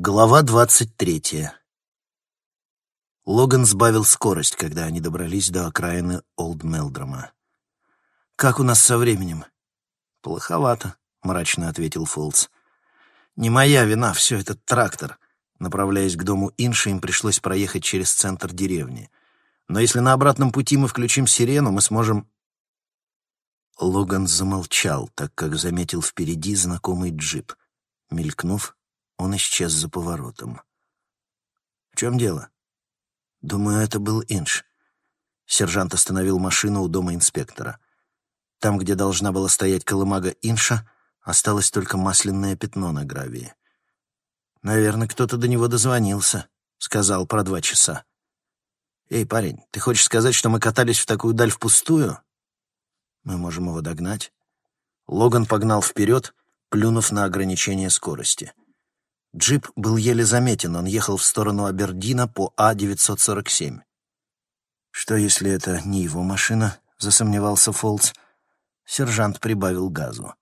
Глава двадцать третья. Логан сбавил скорость, когда они добрались до окраины Олд Мелдрома. «Как у нас со временем?» «Плоховато», — мрачно ответил Фолтс. «Не моя вина, все этот трактор». Направляясь к дому Инши, им пришлось проехать через центр деревни. «Но если на обратном пути мы включим сирену, мы сможем...» Логан замолчал, так как заметил впереди знакомый джип. Мелькнув, он исчез за поворотом. «В чем дело?» «Думаю, это был Инш». Сержант остановил машину у дома инспектора. Там, где должна была стоять колымага Инша, осталось только масляное пятно на гравии. «Наверное, кто-то до него дозвонился», — сказал про два часа. «Эй, парень, ты хочешь сказать, что мы катались в такую даль впустую?» «Мы можем его догнать». Логан погнал вперед, плюнув на ограничение скорости. Джип был еле заметен, он ехал в сторону Абердина по А-947. «Что, если это не его машина?» — засомневался Фолтс. Сержант прибавил газу.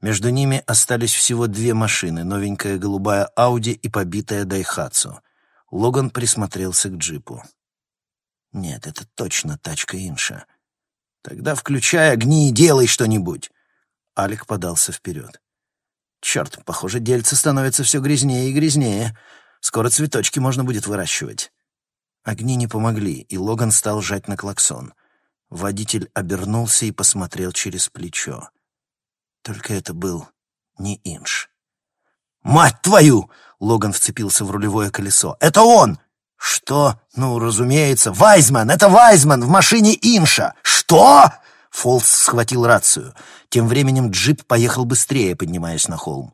Между ними остались всего две машины, новенькая голубая Ауди и побитая Дайхатсу. Логан присмотрелся к джипу. «Нет, это точно тачка Инша. Тогда включай огни и делай что-нибудь!» Алик подался вперед. Черт, похоже, дельце становится все грязнее и грязнее. Скоро цветочки можно будет выращивать. Огни не помогли, и Логан стал жать на клаксон. Водитель обернулся и посмотрел через плечо. Только это был не Инш. «Мать твою!» — Логан вцепился в рулевое колесо. «Это он!» «Что? Ну, разумеется. Вайзман! Это Вайзман в машине Инша! Что?» Фолс схватил рацию. Тем временем джип поехал быстрее, поднимаясь на холм.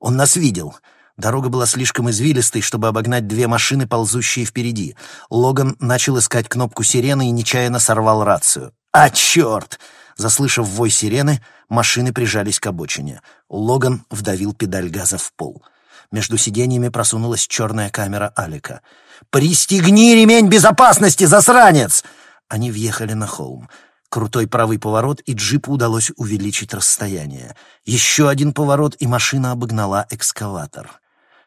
Он нас видел. Дорога была слишком извилистой, чтобы обогнать две машины, ползущие впереди. Логан начал искать кнопку сирены и нечаянно сорвал рацию. «А, черт!» Заслышав вой сирены, машины прижались к обочине. Логан вдавил педаль газа в пол. Между сиденьями просунулась черная камера Алика. «Пристегни ремень безопасности, засранец!» Они въехали на холм. Крутой правый поворот, и джипу удалось увеличить расстояние. Еще один поворот, и машина обогнала экскаватор.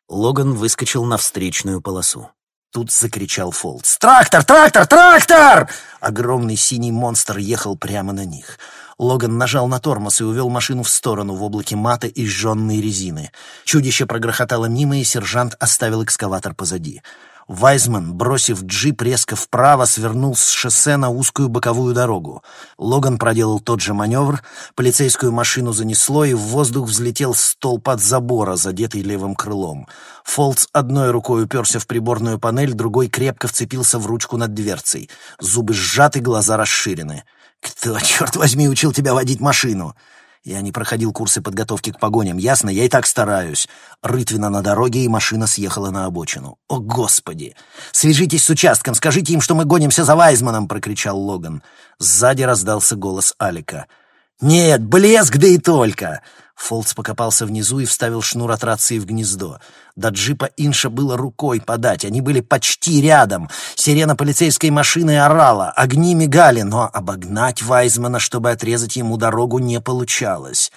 Логан выскочил на встречную полосу. Тут закричал Фолдс. «Трактор! Трактор! Трактор!» Огромный синий монстр ехал прямо на них. Логан нажал на тормоз и увел машину в сторону в облаке мата и сжженной резины. Чудище прогрохотало мимо, и сержант оставил экскаватор позади. Вайзман, бросив джип резко вправо, свернул с шоссе на узкую боковую дорогу. Логан проделал тот же маневр, полицейскую машину занесло, и в воздух взлетел столб от забора, задетый левым крылом. Фолтс одной рукой уперся в приборную панель, другой крепко вцепился в ручку над дверцей. Зубы сжаты, глаза расширены. «Кто, черт возьми, учил тебя водить машину?» Я не проходил курсы подготовки к погоням, ясно? Я и так стараюсь. Рытвина на дороге, и машина съехала на обочину. О, Господи! Свяжитесь с участком, скажите им, что мы гонимся за Вайзманом, прокричал Логан. Сзади раздался голос Алика. «Нет, блеск, да и только!» Фолтс покопался внизу и вставил шнур от рации в гнездо. До джипа Инша было рукой подать, они были почти рядом. Сирена полицейской машины орала, огни мигали, но обогнать Вайзмана, чтобы отрезать ему дорогу, не получалось.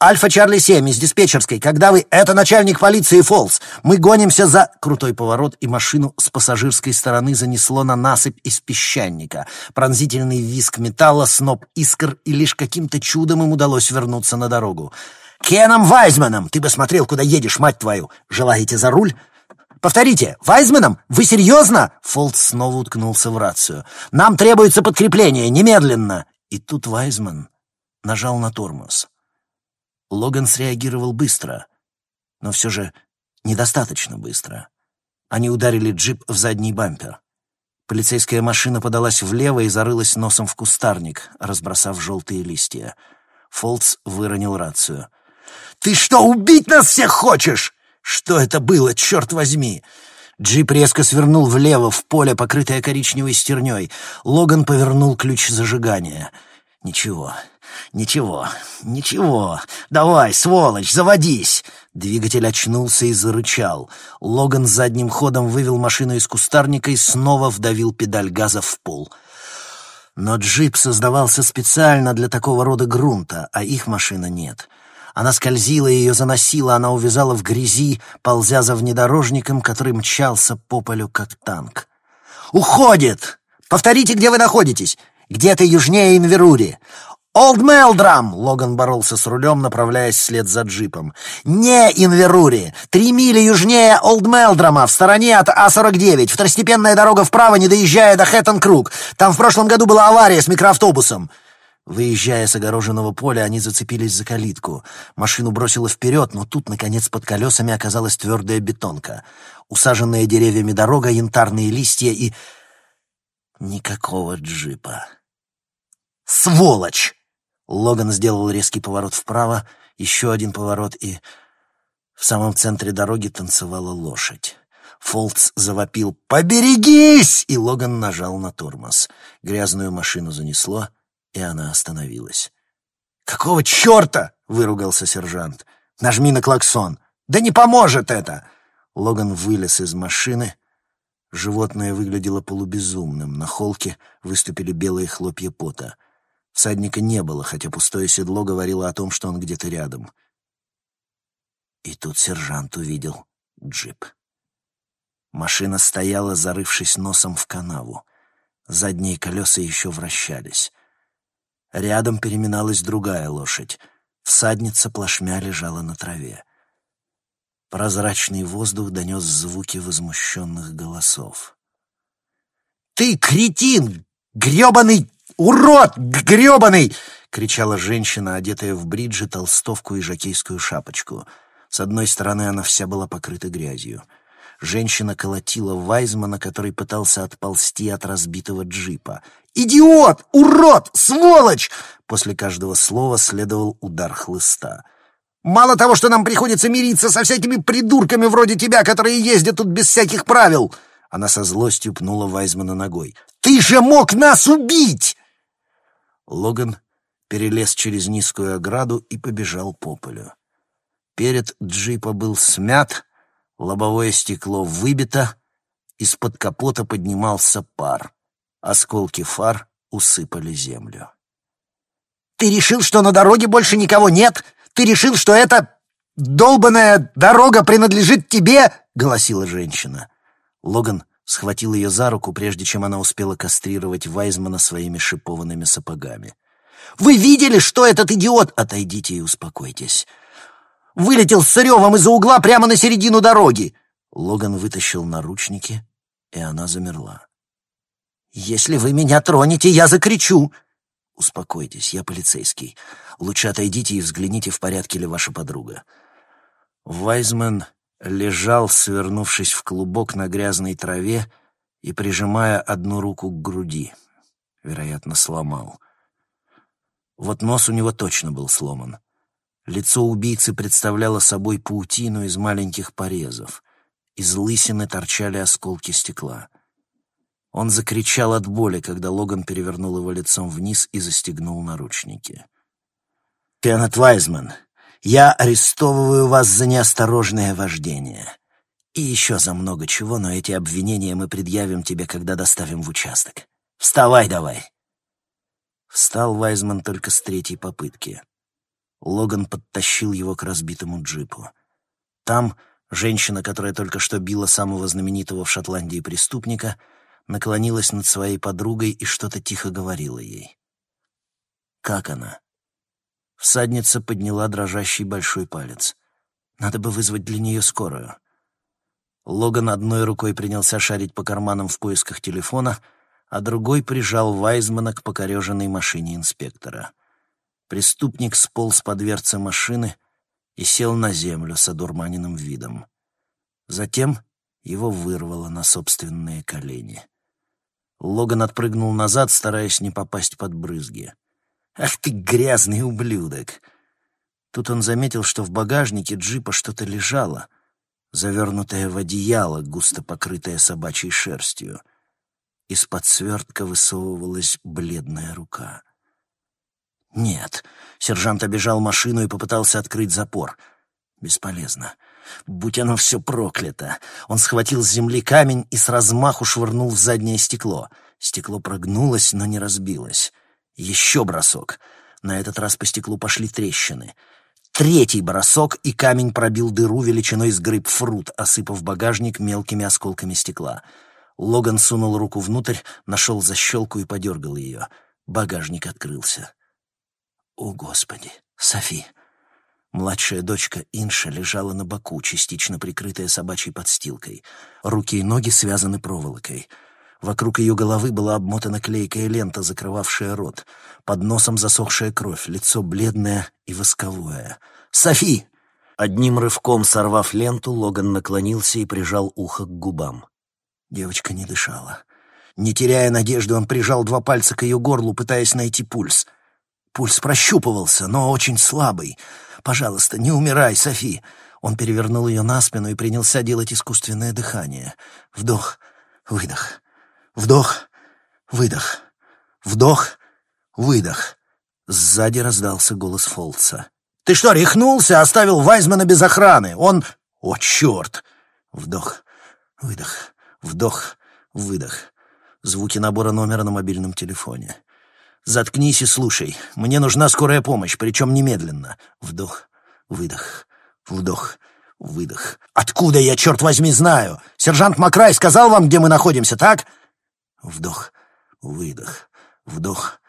«Альфа Чарли 7 из диспетчерской, когда вы...» «Это начальник полиции Фолс. Мы гонимся за...» Крутой поворот, и машину с пассажирской стороны занесло на насыпь из песчаника. Пронзительный визг металла, сноп искр, и лишь каким-то чудом им удалось вернуться на дорогу. «Кеном Вайзманом! Ты бы смотрел, куда едешь, мать твою! Желаете за руль?» «Повторите! Вайзманом? Вы серьезно?» Фолт снова уткнулся в рацию. «Нам требуется подкрепление! Немедленно!» И тут Вайзман нажал на тормоз. Логан среагировал быстро, но все же недостаточно быстро. Они ударили джип в задний бампер. Полицейская машина подалась влево и зарылась носом в кустарник, разбросав желтые листья. Фолтс выронил рацию. «Ты что, убить нас всех хочешь?» «Что это было, черт возьми?» Джип резко свернул влево, в поле, покрытое коричневой стерней. Логан повернул ключ зажигания. «Ничего, «Ничего, ничего. Давай, сволочь, заводись!» Двигатель очнулся и зарычал. Логан задним ходом вывел машину из кустарника и снова вдавил педаль газа в пол. Но джип создавался специально для такого рода грунта, а их машина нет. Она скользила, ее заносила, она увязала в грязи, ползя за внедорожником, который мчался по полю, как танк. «Уходит! Повторите, где вы находитесь! Где-то южнее Инверури! «Олд Мелдрам!» — Логан боролся с рулем, направляясь вслед за джипом. «Не Инверури! Три мили южнее Олд Мелдрама, в стороне от А-49. Второстепенная дорога вправо, не доезжая до Хэттон-Круг. Там в прошлом году была авария с микроавтобусом». Выезжая с огороженного поля, они зацепились за калитку. Машину бросило вперед, но тут, наконец, под колесами оказалась твердая бетонка. Усаженная деревьями дорога, янтарные листья и... Никакого джипа. «Сволочь!» Логан сделал резкий поворот вправо, еще один поворот, и в самом центре дороги танцевала лошадь. Фолтс завопил «Поберегись!» и Логан нажал на тормоз. Грязную машину занесло, и она остановилась. «Какого черта?» — выругался сержант. «Нажми на клаксон!» «Да не поможет это!» Логан вылез из машины. Животное выглядело полубезумным. На холке выступили белые хлопья пота — Всадника не было, хотя пустое седло говорило о том, что он где-то рядом. И тут сержант увидел джип. Машина стояла, зарывшись носом в канаву. Задние колеса еще вращались. Рядом переминалась другая лошадь. Всадница плашмя лежала на траве. Прозрачный воздух донес звуки возмущенных голосов. «Ты кретин! гребаный «Урод! гребаный!» — кричала женщина, одетая в бриджи, толстовку и жакейскую шапочку. С одной стороны она вся была покрыта грязью. Женщина колотила Вайзмана, который пытался отползти от разбитого джипа. «Идиот! Урод! Сволочь!» После каждого слова следовал удар хлыста. «Мало того, что нам приходится мириться со всякими придурками вроде тебя, которые ездят тут без всяких правил!» Она со злостью пнула Вайзмана ногой. «Ты же мог нас убить!» Логан перелез через низкую ограду и побежал по полю. Перед джипа был смят, лобовое стекло выбито, из-под капота поднимался пар. Осколки фар усыпали землю. «Ты решил, что на дороге больше никого нет? Ты решил, что эта долбаная дорога принадлежит тебе?» — голосила женщина. Логан схватил ее за руку, прежде чем она успела кастрировать Вайзмана своими шипованными сапогами. «Вы видели, что этот идиот...» «Отойдите и успокойтесь». «Вылетел с ревом из-за угла прямо на середину дороги!» Логан вытащил наручники, и она замерла. «Если вы меня тронете, я закричу!» «Успокойтесь, я полицейский. Лучше отойдите и взгляните, в порядке ли ваша подруга». Вайзман лежал, свернувшись в клубок на грязной траве и прижимая одну руку к груди. Вероятно, сломал. Вот нос у него точно был сломан. Лицо убийцы представляло собой паутину из маленьких порезов. Из лысины торчали осколки стекла. Он закричал от боли, когда Логан перевернул его лицом вниз и застегнул наручники. «Кеннет Вайзман, я арестовываю вас за неосторожное вождение. И еще за много чего, но эти обвинения мы предъявим тебе, когда доставим в участок. Вставай давай!» Встал Вайзман только с третьей попытки. Логан подтащил его к разбитому джипу. Там женщина, которая только что била самого знаменитого в Шотландии преступника, наклонилась над своей подругой и что-то тихо говорила ей. «Как она?» Всадница подняла дрожащий большой палец. Надо бы вызвать для нее скорую. Логан одной рукой принялся шарить по карманам в поисках телефона, а другой прижал Вайзмана к покореженной машине инспектора. Преступник сполз по дверце машины и сел на землю с одурманенным видом. Затем его вырвало на собственные колени. Логан отпрыгнул назад, стараясь не попасть под брызги. «Ах ты грязный ублюдок!» Тут он заметил, что в багажнике джипа что-то лежало, завернутое в одеяло, густо покрытое собачьей шерстью. Из-под свертка высовывалась бледная рука. «Нет!» — сержант обежал машину и попытался открыть запор. «Бесполезно. Будь оно все проклято!» Он схватил с земли камень и с размаху швырнул в заднее стекло. Стекло прогнулось, но не разбилось. Еще бросок. На этот раз по стеклу пошли трещины. Третий бросок, и камень пробил дыру величиной с грейпфрут, осыпав багажник мелкими осколками стекла. Логан сунул руку внутрь, нашел защелку и подергал ее. Багажник открылся. О, Господи! Софи! Младшая дочка Инша лежала на боку, частично прикрытая собачьей подстилкой. Руки и ноги связаны проволокой. Вокруг ее головы была обмотана клейкая лента, закрывавшая рот. Под носом засохшая кровь, лицо бледное и восковое. «Софи!» Одним рывком сорвав ленту, Логан наклонился и прижал ухо к губам. Девочка не дышала. Не теряя надежды, он прижал два пальца к ее горлу, пытаясь найти пульс. Пульс прощупывался, но очень слабый. «Пожалуйста, не умирай, Софи!» Он перевернул ее на спину и принялся делать искусственное дыхание. Вдох, выдох. Вдох, выдох. Вдох, выдох. Сзади раздался голос Фолца. «Ты что, рехнулся? Оставил Вайзмана без охраны? Он... О, черт!» Вдох, выдох, вдох, выдох. Звуки набора номера на мобильном телефоне. «Заткнись и слушай. Мне нужна скорая помощь, причем немедленно. Вдох, выдох, вдох, выдох. Откуда я, черт возьми, знаю? Сержант Макрай сказал вам, где мы находимся, так?» Вдох, выдох, вдох,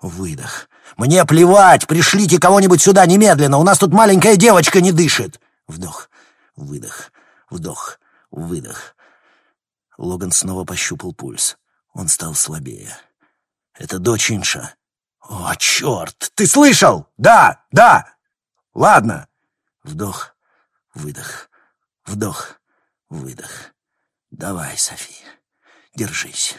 выдох. «Мне плевать! Пришлите кого-нибудь сюда немедленно! У нас тут маленькая девочка не дышит!» Вдох, выдох, вдох, выдох. Логан снова пощупал пульс. Он стал слабее. «Это дочь Инша». «О, черт! Ты слышал? Да, да! Ладно!» Вдох, выдох, вдох, выдох. «Давай, София, держись».